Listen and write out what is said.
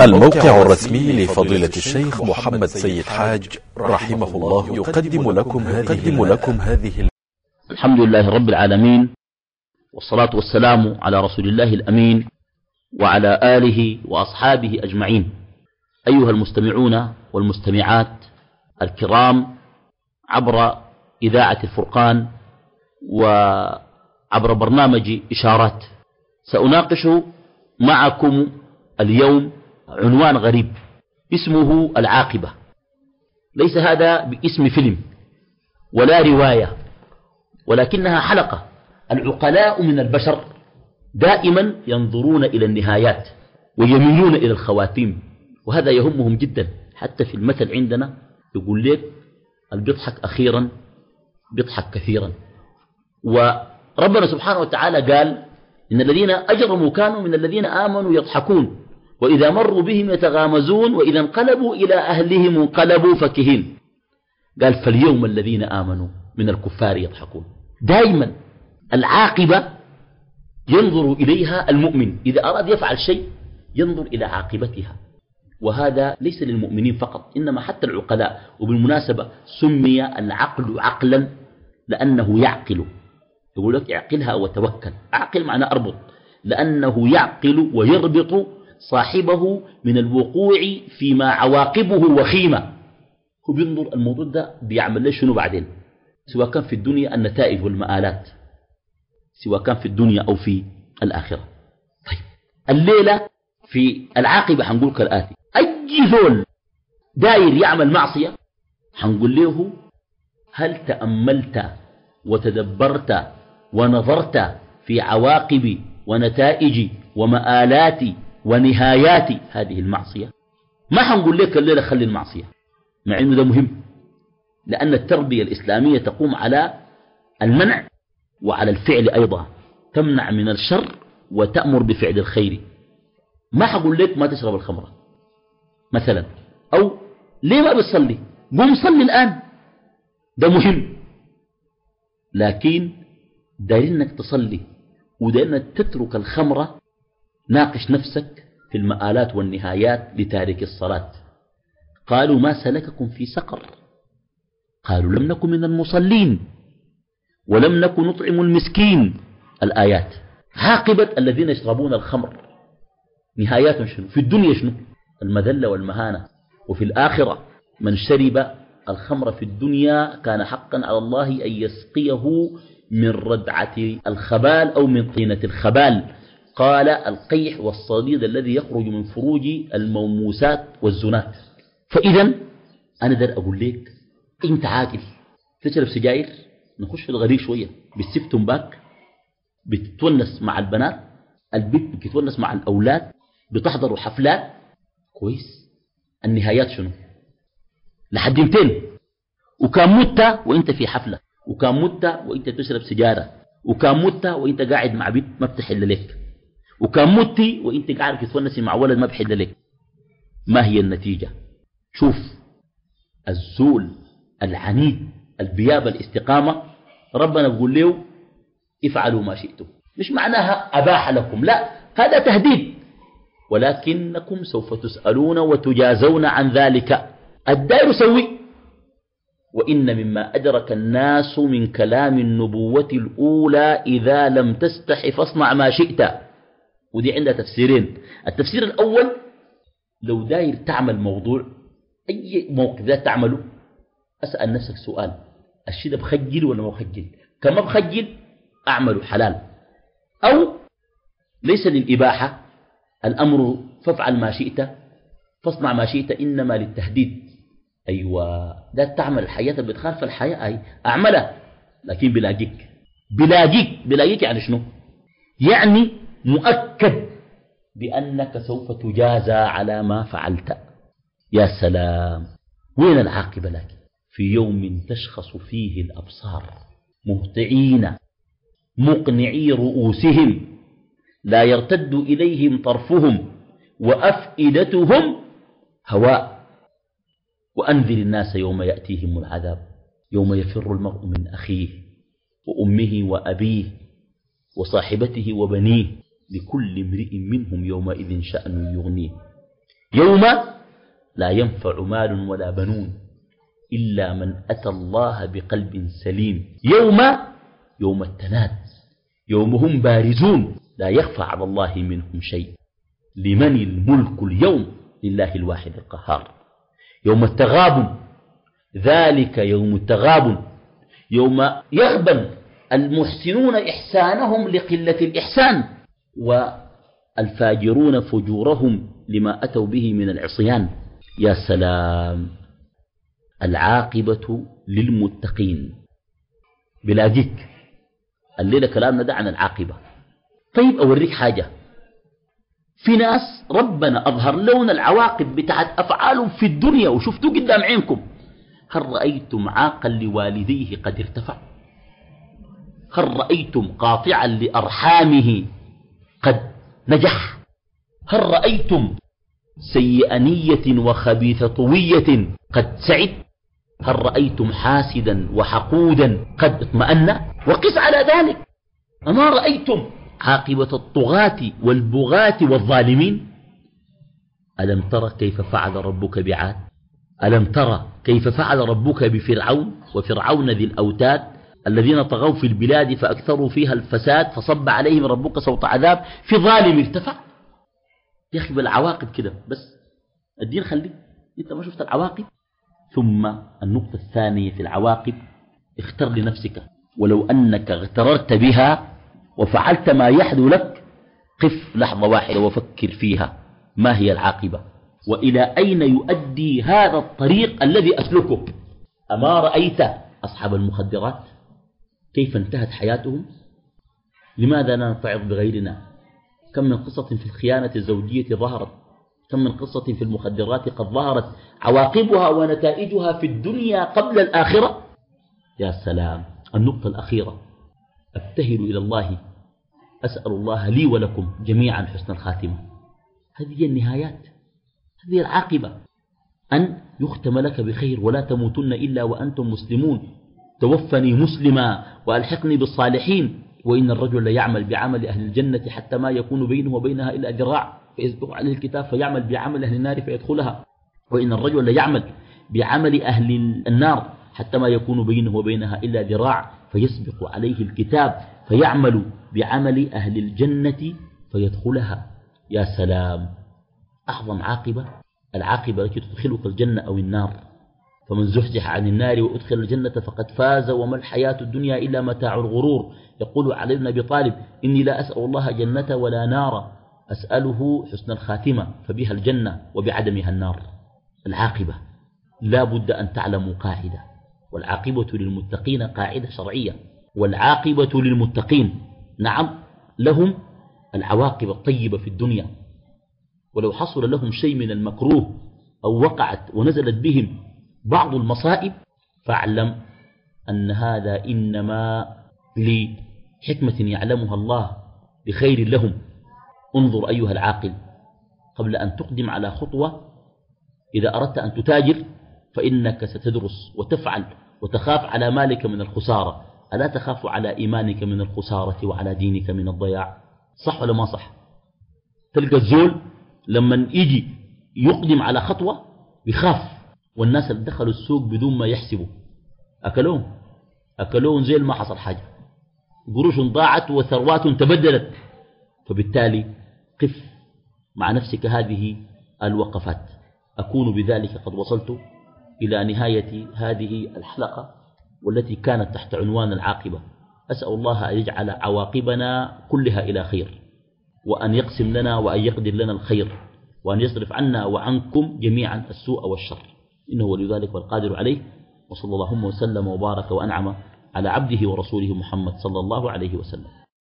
الموقع الرسمي لفضيلة الشيخ محمد سيد حاج رحمه الله يقدم لكم هذه, لكم هذه الحمد لله رب العالمين والصلاة والسلام على رسول الله الأمين وعلى آله وأصحابه أجمعين. أيها المستمعون والمستمعات الكرام عبر إذاعة الفرقان وعبر برنامج إشارات سأناقش معكم اليوم عنوان غريب. اسمه العاقبة. ليس هذا باسم فيلم ولا رواية ولكنها حلقة. العقلاء من البشر دائما ينظرون إلى النهايات ويميلون إلى الخواتيم وهذا يهمهم جدا. حتى في المثل عندنا يقول لك بيضحك أخيرا بيضحك كثيرا. وربنا سبحانه وتعالى قال إن الذين أجرموا كانوا من الذين آمنوا يضحكون. وإذا مروا بهم يتغامزون وإذا انقلبوا إلى أهلهم انقلبوا فكهين. قال فاليوم الذين آمنوا من الكفار يضحكون. دائما العاقبة ينظر إليها المؤمن. إذا أراد يفعل شيء ينظر إلى عاقبتها. وهذا ليس للمؤمنين فقط إنما حتى العقلاء. وبالمناسبة سمي العقل عقلا لأنه يعقل. يقول لك اعقلها وتوكل. أعقل معنى أربط. لأنه يعقل ويربط صاحبه من الوقوع فيما عواقبه وخيمة. هو بينظر الموضوع ده بيعمل له شنو بعدين؟ سواء كان في الدنيا النتائج والمآلات سواء كان في الدنيا أو في الآخرة. طيب الليلة في العاقبة حنقول كالآتي. أي زول داير يعمل معصية حنقول له هل تأملت وتدبرت ونظرت في عواقب ونتائج ومآلات ونهايات هذه المعصية. ما حنقول لك الليلة خلي المعصية. مع أنه ده مهم. لأن التربية الإسلامية تقوم على المنع وعلى الفعل أيضا. تمنع من الشر وتأمر بفعل الخير. ما حقول لك ما تشرب الخمرة. مثلا. أو ليه ما بتصلي؟ قوم صلي الآن. ده مهم. لكن داير إنك تصلي وداير إنك تترك الخمرة ناقش نفسك في المآلات والنهايات لتارك الصلاة. قالوا ما سلككم في سقر. قالوا لم نكن من المصلين ولم نكن نطعم المسكين. الآيات. عاقبة الذين يشربون الخمر. نهايات شنو؟ في الدنيا شنو؟ المذلة والمهانة. وفي الآخرة من شرب الخمر في الدنيا كان حقا على الله أن يسقيه من ردعة الخبال أو من طينة الخبال. قال القيح والصديد الذي يخرج من فروج الموموسات والزنات. فإذا أنا در أقول لك أنت عاقل. تشرب سجاير؟ نخش في الغريب شوية. بالسفتم باك بتتونس مع البنات البيت بتتونس مع الأولاد بتحضروا حفلات. كويس. النهايات شنو؟ لحد متين وكان مت وأنت في حفلة؟ وكان مت وأنت تشرب سجارة؟ وكان مت وأنت قاعد مع بيت ما بتحل لك. وكان متي وإنت قاعد تتونسي مع ولد ما بحل لك. ما هي النتيجة؟ شوف الزول العنيد البياب الاستقامة ربنا بيقول له افعلوا ما شئتم. مش معناها أباح لكم لا هذا تهديد. ولكنكم سوف تسألون وتجازون عن ذلك. الدار سوي. وإن مما أدرك الناس من كلام النبوة الأولى إذا لم تستح فاصنع ما شئت. ودي عندها تفسيرين. التفسير الأول لو داير تعمل موضوع أي موقف ذات تعمله أسأل نفسك سؤال. الشيء ده بخجل ولا ما بخجل؟ كما بخجل أعمل حلال. أو ليس للإباحة الأمر فافعل ما شئت فاصنع ما شئت إنما للتهديد. أيوة ده تعمل الحياة اللي بتخالف الحياة أي أعملها لكن بلاقيك. بلاقيك بلاقيك يعني شنو؟ يعني مؤكد بأنك سوف تجازى على ما فعلت. يا سلام وين العاقبة لكن في يوم تشخص فيه الأبصار مهطعين مقنعي رؤوسهم لا يرتد إليهم طرفهم وأفئدتهم هواء. وأنذر الناس يوم يأتيهم العذاب يوم يفر المرء من أخيه وأمه وأبيه وصاحبته وبنيه. لكل امرئ منهم يومئذ شأن يغنيه. يوم لا ينفع مال ولا بنون إلا من أتى الله بقلب سليم. يوم يوم التناد يوم هم بارزون لا يخفى على الله منهم شيء. لمن الملك اليوم؟ لله الواحد القهار. يوم التغابن ذلك يوم التغابن يوم يغبن المحسنون إحسانهم لقلة الإحسان. والفاجرون فجورهم لما أتوا به من العصيان. يا سلام العاقبة للمتقين. بلا ذكر الليلة كلامنا ده عن العاقبة. طيب أوريك حاجة. في ناس ربنا أظهر لون العواقب بتاعت أفعالهم في الدنيا وشفتوا قدام عينكم. هل رأيتم عاقا لوالديه قد ارتفع؟ هل رأيتم قاطعا لأرحامه؟ قد نجح. هل رأيتم سيئ نية وخبيث طوية قد سعد؟ هل رأيتم حاسدا وحقودا قد اطمأن؟ وقس على ذلك. أما رأيتم عاقبة الطغاة والبغاة والظالمين؟ ألم ترى كيف فعل ربك بعاد؟ ألم ترى كيف فعل ربك بفرعون؟ وفرعون ذي الأوتاد؟ الذين طغوا في البلاد فأكثروا فيها الفساد فصب عليهم ربك صوت عذاب في ظالم ارتفع. يا أخي بالعواقب كده بس. الدين خليك. أنت ما شفت العواقب؟ ثم النقطة الثانية في العواقب اختر لنفسك. ولو أنك اغتررت بها وفعلت ما يحدو لك قف لحظة واحدة وفكر فيها. ما هي العاقبة؟ وإلى أين يؤدي هذا الطريق الذي أسلكه؟ أما رأيت أصحاب المخدرات؟ كيف انتهت حياتهم؟ لماذا لا نتعظ بغيرنا؟ كم من قصة في الخيانة الزوجية ظهرت؟ كم من قصة في المخدرات قد ظهرت عواقبها ونتائجها في الدنيا قبل الآخرة؟ يا سلام النقطة الأخيرة. أبتهل إلى الله. أسأل الله لي ولكم جميعا حسن الخاتمة. هذه النهايات. هذه العاقبة. أن يختم لك بخير ولا تموتن إلا وأنتم مسلمون. توفني مسلما. وألحقني بالصالحين وإن الرجل ليعمل بعمل أهل الجنة حتى ما يكون بينه وبينها إلا ذراع فيسبق عليه الكتاب فيعمل بعمل أهل النار فيدخلها. وإن الرجل ليعمل بعمل أهل النار حتى ما يكون بينه وبينها إلا ذراع فيسبق عليه الكتاب فيعمل بعمل أهل الجنة فيدخلها. يا سلام. أعظم عاقبة العاقبة التي تدخلك الجنة أو النار. فمن زحزح عن النار وأدخل الجنة فقد فاز وما الحياة الدنيا إلا متاع الغرور. يقول علي بن أبي طالب إني لا أسأل الله جنة ولا نار أسأله حسن الخاتمة فبها الجنة وبعدمها النار. العاقبة لا بد أن تعلموا قاعدة والعاقبة للمتقين قاعدة شرعية والعاقبة للمتقين نعم لهم العواقب الطيبة في الدنيا. ولو حصل لهم شيء من المكروه أو وقعت ونزلت بهم بعض المصائب فاعلم أن هذا إنما لحكمة يعلمها الله بخير لهم. انظر أيها العاقل قبل أن تقدم على خطوة إذا أردت أن تتاجر فإنك ستدرس وتفعل وتخاف على مالك من الخسارة. ألا تخاف على إيمانك من الخسارة وعلى دينك من الضياع؟ صح ولا ما صح؟ تلقى الزول لما يجي يقدم على خطوة بيخاف والناس اللي دخلوا السوق بدون ما يحسبوا. أكلوهم. أكلوهم زي ما حصل حاجة. قروش ضاعت وثروات تبدلت. فبالتالي قف مع نفسك هذه الوقفات. أكون بذلك قد وصلت إلى نهاية هذه الحلقة والتي كانت تحت عنوان العاقبة. أسأل الله أن يجعل عواقبنا كلها إلى خير وأن يقسم لنا وأن يقدر لنا الخير وأن يصرف عنا وعنكم جميعا السوء والشر. إنه ولي ذلك والقادر عليه وصلى اللهم وسلم وبارك وأنعم على عبده ورسوله محمد صلى الله عليه وسلم.